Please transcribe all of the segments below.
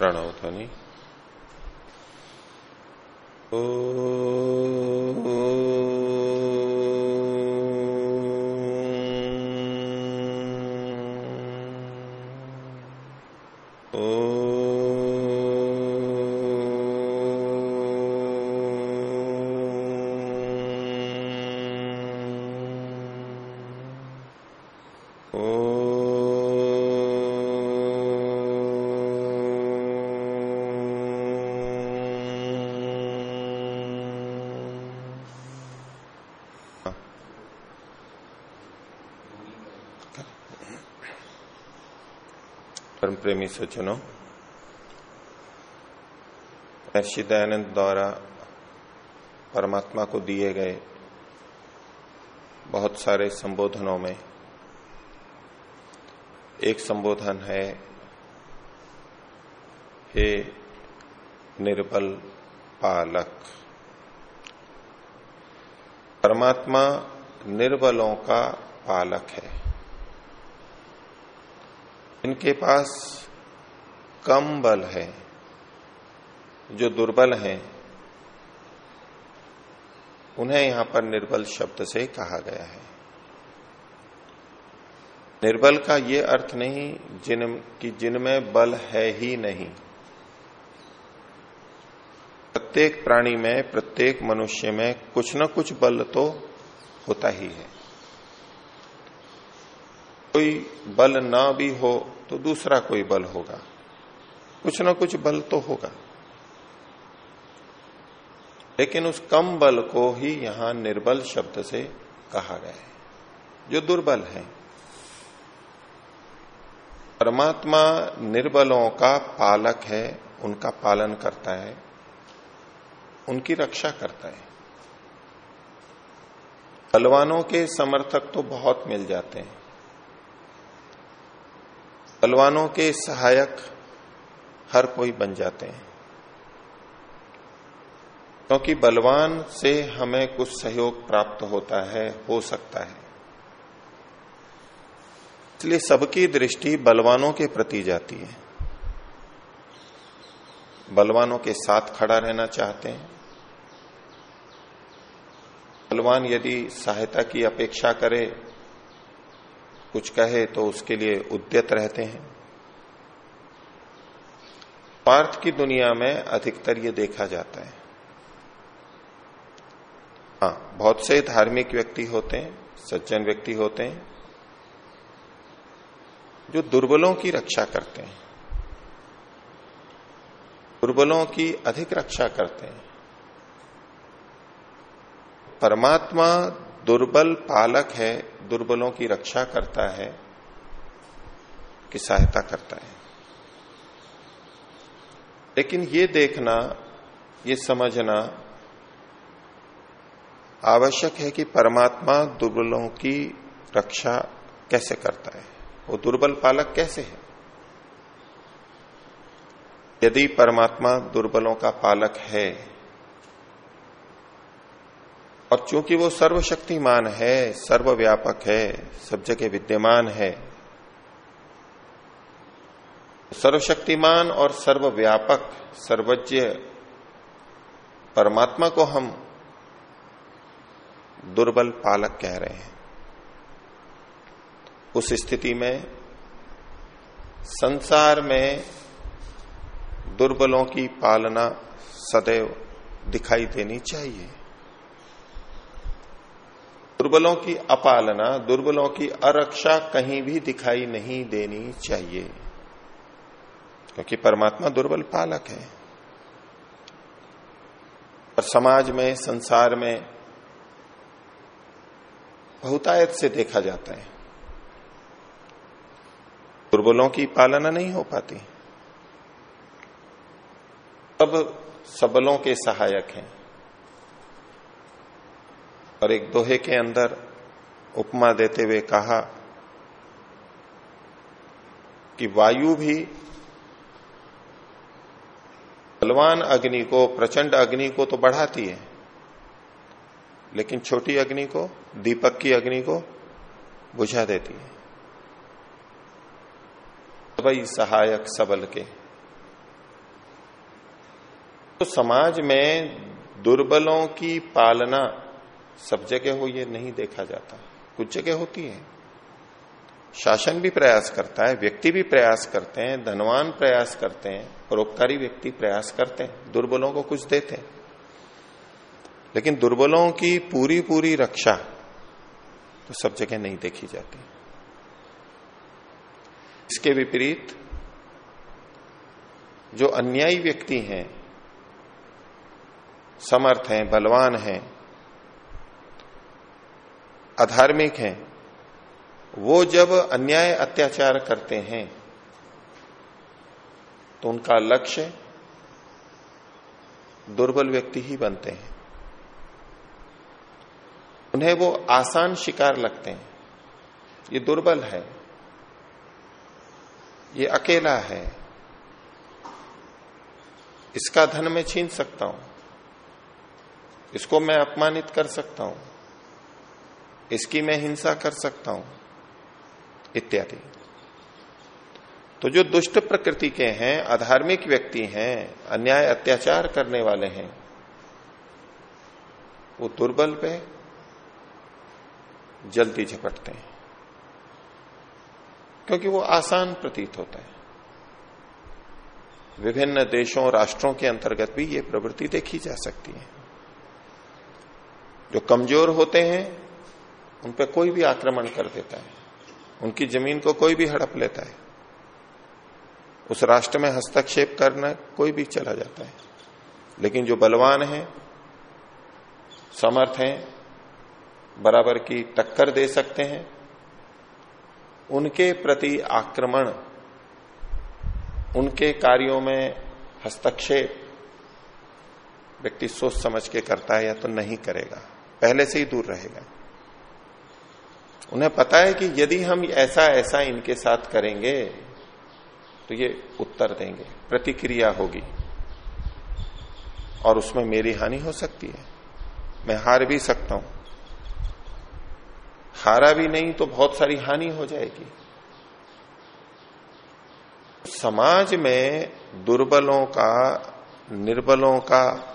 प्रणव ध्वनि परम प्रेमी सज्जनों महर्षि दयानंद द्वारा परमात्मा को दिए गए बहुत सारे संबोधनों में एक संबोधन है, हे निर्बल पालक, परमात्मा निर्बलों का पालक है। इनके पास कम बल है, जो दुर्बल हैं, उन्हें यहाँ पर निर्बल शब्द से कहा गया है। निर्बल का ये अर्थ नहीं, जिन, कि जिनमें बल है ही नहीं। प्रत्येक प्राणी में, प्रत्येक मनुष्य में कुछ न कुछ बल तो होता ही है। कोई बल ना भी हो तो दूसरा कोई बल होगा। कुछ ना कुछ बल तो होगा। लेकिन उस कम बल को ही यहाँ निर्बल शब्द से कहा गया है, जो दुर्बल है। परमात्मा निर्बलों का पालक है, उनका पालन करता है, उनकी रक्षा करता है। बलवानों के समर्थक तो बहुत मिल जाते हैं। बलवानों के सहायक हर कोई बन जाते हैं। क्योंकि बलवान से हमें कुछ सहयोग प्राप्त होता है, हो सकता है। इसलिए सबकी दृष्टि बलवानों के प्रति जाती है। बलवानों के साथ खड़ा रहना चाहते हैं। बलवान यदि सहायता की अपेक्षा करे कुछ कहे तो उसके लिए उद्यत रहते हैं। पार्थ की दुनिया में अधिकतर ये देखा जाता है। हाँ बहुत से धार्मिक व्यक्ति होते हैं, सज्जन व्यक्ति होते हैं, जो दुर्बलों की रक्षा करते हैं। दुर्बलों की अधिक रक्षा करते हैं। परमात्मा दुर्बल पालक है, दुर्बलों की रक्षा करता है, की सहायता करता है। लेकिन ये देखना, ये समझना आवश्यक है कि परमात्मा दुर्बलों की रक्षा कैसे करता है। वो दुर्बल पालक कैसे है? यदि परमात्मा दुर्बलों का पालक है और चूँकि वो सर्वशक्तिमान है, सर्वव्यापक है, सब जगह विद्यमान है, सर्वशक्तिमान और सर्वव्यापक, सर्वज्ञ परमात्मा को हम दुर्बल पालक कह रहे हैं। उस स्थिति में, संसार में दुर्बलों की पालना सदैव दिखाई देनी चाहिए। दुर्बलों की अपालना, दुर्बलों की अरक्षा कहीं भी दिखाई नहीं देनी चाहिए। क्योंकि परमात्मा दुर्बल पालक है। और समाज में, संसार में बहुतायत से देखा जाता है। दुर्बलों की पालना नहीं हो पाती। सब सबलों के सहायक हैं। और एक दोहे के अंदर उपमा देते हुए कहा कि वायु भी बलवान अग्नि को, प्रचंड अग्नि को तो बढ़ाती है, लेकिन छोटी अग्नि को, दीपक की अग्नि को बुझा देती है। सभी सहायक सबल के। तो समाज में दुर्बलों की पालना सब जगह हो ये नहीं देखा जाता। कुछ जगह होती है। शासन भी प्रयास करता है, व्यक्ति भी प्रयास करते हैं, धनवान प्रयास करते हैं, परोपकारी व्यक्ति प्रयास करते हैं, दुर्बलों को कुछ देते हैं। लेकिन दुर्बलों की पूरी पूरी रक्षा तो सब जगह नहीं देखी जाती। इसके विपरीत, जो अन्यायी व्यक्ति हैं, समर्थ हैं, बलवान हैं अधार्मिक हैं, वो जब अन्याय अत्याचार करते हैं तो उनका लक्ष्य दुर्बल व्यक्ति ही बनते हैं। उन्हें वो आसान शिकार लगते हैं। ये दुर्बल है, ये अकेला है, इसका धन मैं छीन सकता हूँ, इसको मैं अपमानित कर सकता हूँ। इसकी मैं हिंसा कर सकता हूँ, इत्यादि। तो जो दुष्ट प्रकृति के हैं, अधार्मिक व्यक्ति हैं, अन्याय अत्याचार करने वाले हैं, वो दुर्बल पे जल्दी झपटते हैं। क्योंकि वो आसान प्रतीत होता है। विभिन्न देशों राष्ट्रों के अंतर्गत भी ये प्रवृत्ति देखी जा सकती है। जो कमज़ोर होते हैं उन पर कोई भी आक्रमण कर देता है। उनकी ज़मीन को कोई भी हड़प लेता है। उस राष्ट्र में हस्तक्षेप करना कोई भी चला जाता है। लेकिन जो बलवान है, समर्थ हैं, बराबर की टक्कर दे सकते हैं, उनके प्रति आक्रमण, उनके कार्यों में हस्तक्षेप व्यक्ति सोच समझ के करता है या तो नहीं करेगा। पहले से ही दूर रहेगा। उन्हें पता है कि यदि हम ऐसा ऐसा इनके साथ करेंगे तो ये उत्तर देंगे, प्रतिक्रिया होगी। और उसमें मेरी हानि हो सकती है। मैं हार भी सकता हूँ। हारा भी नहीं तो बहुत सारी हानि हो जाएगी। समाज में दुर्बलों का, निर्बलों का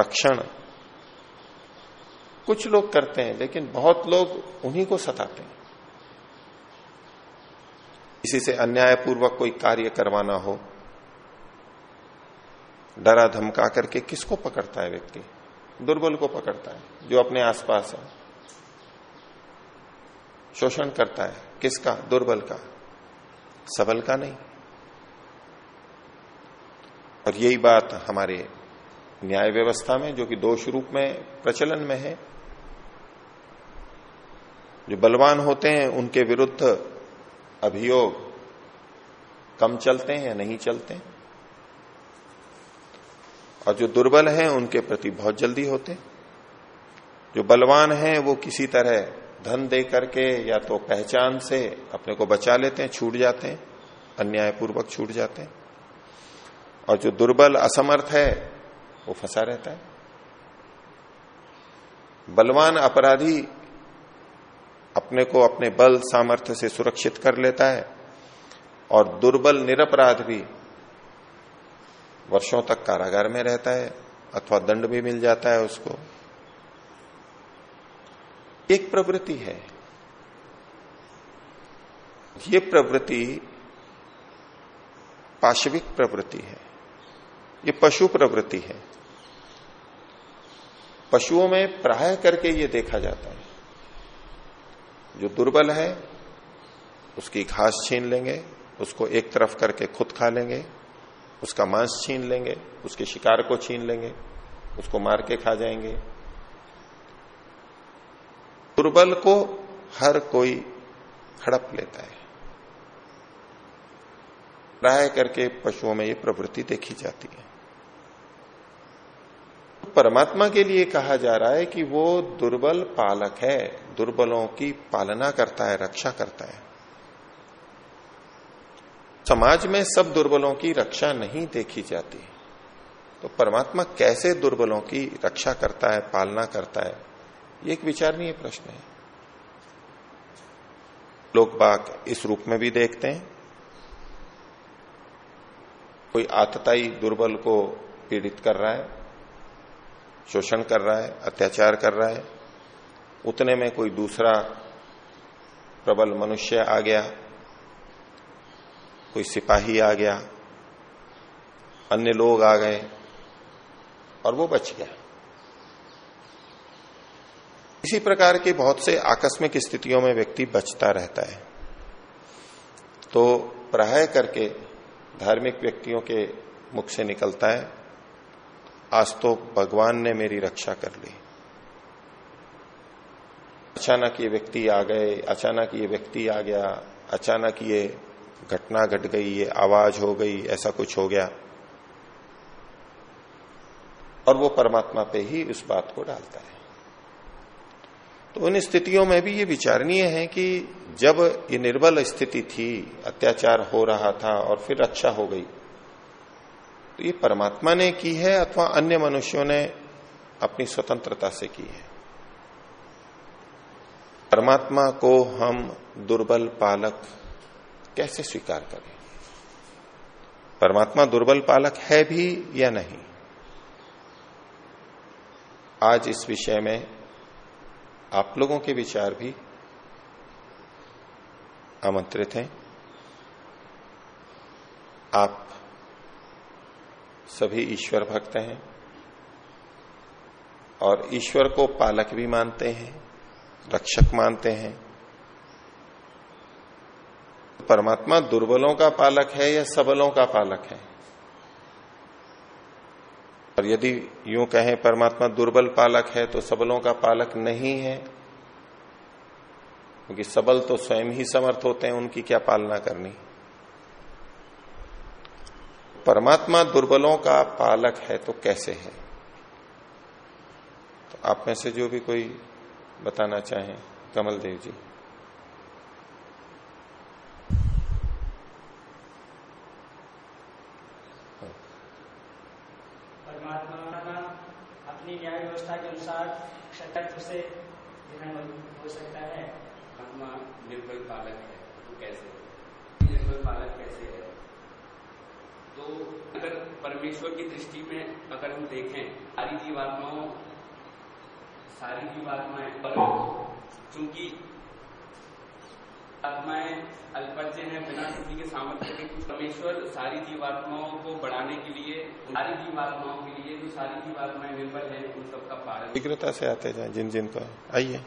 रक्षण कुछ लोग करते हैं, लेकिन बहुत लोग उन्हीं को सताते हैं। इसी से अन्यायपूर्वक कोई कार्य करवाना हो, डरा धमका करके किसको पकड़ता है व्यक्ति? दुर्बल को पकड़ता है, जो अपने आसपास है। शोषण करता है, किसका? दुर्बल का। सबल का नहीं। और यही बात हमारे न्याय व्यवस्था में, जो कि दोष रूप में प्रचलन में है जो बलवान होते हैं, उनके विरुद्ध अभियोग कम चलते हैं या नहीं चलते? हैं और जो दुर्बल हैं, उनके प्रति बहुत जल्दी होते? हैं जो बलवान हैं, वो किसी तरह धन दे करके या तो पहचान से अपने को बचा लेते हैं, छूट जाते हैं, अन्यायपूर्वक छूट जाते हैं। और जो दुर्बल, असमर्थ है, वो फंसा रहता है। बलवान अपराधी अपने को अपने बल सामर्थ्य से सुरक्षित कर लेता है और दुर्बल निरपराध भी वर्षों तक कारागार में रहता है अथवा दंड भी मिल जाता है उसको। एक प्रवृत्ति है। ये प्रवृत्ति पाशविक प्रवृत्ति है। ये पशु प्रवृत्ति है। पशुओं में प्राय करके ये देखा जाता है। जो दुर्बल है, उसकी घास छीन लेंगे, उसको एक तरफ़ करके खुद खा लेंगे, उसका मांस छीन लेंगे, उसके शिकार को छीन लेंगे, उसको मार के खा जाएँगे। दुर्बल को हर कोई हड़प लेता है। प्राय करके पशुओं में ये प्रवृत्ति देखी जाती है। परमात्मा के लिए कहा जा रहा है कि वो दुर्बल पालक है, दुर्बलों की पालना करता है, रक्षा करता है। समाज में सब दुर्बलों की रक्षा नहीं देखी जाती। तो परमात्मा कैसे दुर्बलों की रक्षा करता है, पालना करता है? ये एक विचारणीय प्रश्न है। लोग बाग इस रूप में भी देखते हैं। कोई आतताई दुर्बल को पीड़ित कर रहा है शोषण कर रहा है, अत्याचार कर रहा है, उतने में कोई दूसरा प्रबल मनुष्य आ गया, कोई सिपाही आ गया, अन्य लोग आ गए, और वो बच गया। इसी प्रकार के बहुत से आकस्मिक स्थितियों में व्यक्ति बचता रहता है। तो प्राय करके धार्मिक व्यक्तियों के मुख से निकलता है आज तो भगवान ने मेरी रक्षा कर ली। अचानक ये व्यक्ति आ गए, अचानक ये व्यक्ति आ गया, अचानक ये घटना घट गई, ये आवाज़ हो गई, ऐसा कुछ हो गया। और वो परमात्मा पे ही उस बात को डालता है। तो उन स्थितियों में भी ये विचारणीय है कि जब ये निर्बल स्थिति थी, अत्याचार हो रहा था और फिर रक्षा हो गई तो ये परमात्मा ने की है अथवा अन्य मनुष्यों ने अपनी स्वतंत्रता से की है। परमात्मा को हम दुर्बल पालक कैसे स्वीकार करें? परमात्मा दुर्बल पालक है भी या नहीं? आज इस विषय में आप लोगों के विचार भी आमंत्रित हैं। आप सभी ईश्वर भक्त हैं और ईश्वर को पालक भी मानते हैं, रक्षक मानते हैं। परमात्मा दुर्बलों का पालक है या सबलों का पालक है? और यदि यूँ कहें परमात्मा दुर्बल पालक है तो सबलों का पालक नहीं है? क्योंकि सबल तो स्वयं ही समर्थ होते हैं, उनकी क्या पालना करनी? परमात्मा दुर्बलों का पालक है तो कैसे है? तो आप में से जो भी कोई बताना चाहे कमल देव जी। परमात्मा अपनी न्याय व्यवस्था के अनुसार से हो सकता है निर्बल पालक है तो कैसे निर्बल पालक कैसे है तो अगर परमेश्वर की दृष्टि में अगर हम देखें सारी जीवात्माओं सारी जीवात्माएँ पर चूँकि आत्माएँ अल्पज्य है बिना किसी के सामर्थ्य के कुछ परमेश्वर सारी जीवात्माओं को बढ़ाने के लिए सारी जीवात्माओं के लिए जो सारी जीवात्माएँ निर्भर है उन सबका पालन शीघ्रता से आते जाए जिन जिन पर। आइए।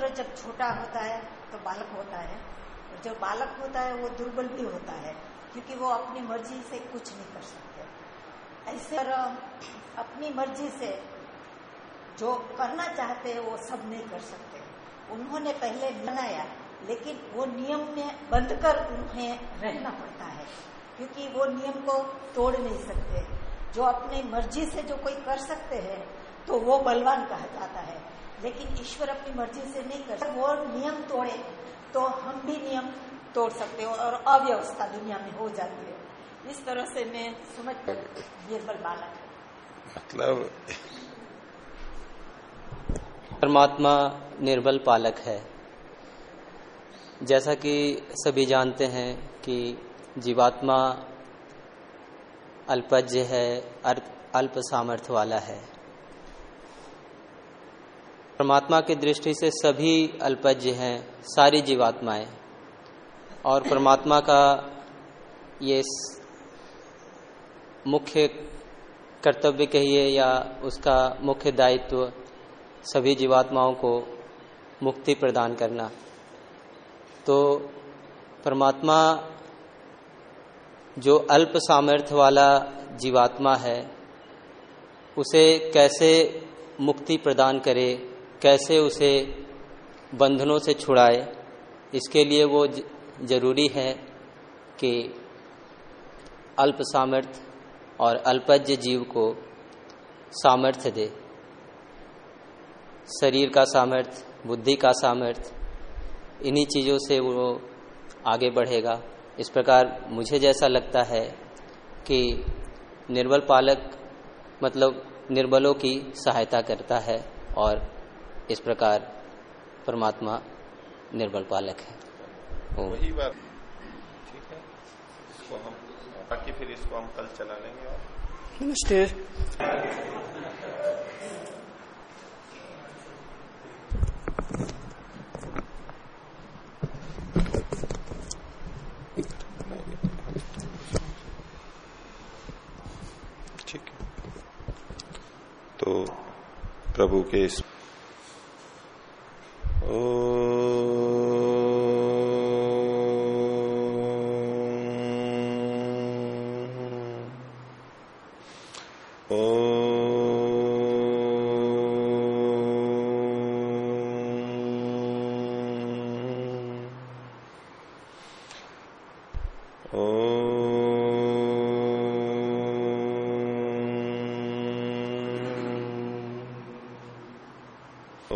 तो जब छोटा होता है तो बालक होता है। और जब बालक होता है वो दुर्बल भी होता है। क्योंकि वो अपनी मर्ज़ी से कुछ नहीं कर सकते। ऐसे अपनी मर्ज़ी से जो करना चाहते हैं, वो सब नहीं कर सकते। उन्होंने पहले बनाया, लेकिन वो नियम में बंद कर उन्हें रहना पड़ता है, क्योंकि वो नियम को तोड़ नहीं सकते। जो अपनी मर्ज़ी से जो कोई कर सकते हैं तो वो बलवान कहा जाता है। लेकिन ईश्वर अपनी मर्ज़ी से नहीं कर वो नियम तोड़े तो हम भी नियम तोड़ सकते हो और अव्यवस्था दुनिया में हो जाती है। इस तरह से मैं समझ निर्बल बालक मतलब परमात्मा निर्बल पालक है। जैसा कि सभी जानते हैं कि जीवात्मा अल्पज्य है अल्प सामर्थ्य वाला है। परमात्मा की दृष्टि से सभी अल्पज्य हैं सारी जीवात्माएँ। और परमात्मा का ये मुख्य कर्तव्य कहिए या उसका मुख्य दायित्व सभी जीवात्माओं को मुक्ति प्रदान करना। तो परमात्मा जो अल्प सामर्थ्य वाला जीवात्मा है, उसे कैसे मुक्ति प्रदान करे, कैसे उसे बंधनों से छुड़ाए, इसके लिए वो ज़रूरी है कि अल्प सामर्थ्य और अल्पज्य जीव को सामर्थ्य दे। शरीर का सामर्थ्य बुद्धि का सामर्थ्य इन्हीं चीज़ों से वो आगे बढ़ेगा। इस प्रकार मुझे जैसा लगता है कि निर्बल पालक मतलब निर्बलों की सहायता करता है और इस प्रकार परमात्मा निर्बल पालक है। वही बात। ठीक है। इसको हम बाकी फिर इसको हम कल चला लेंगे और नमस्ते। ठीक है। तो प्रभु के इस ओ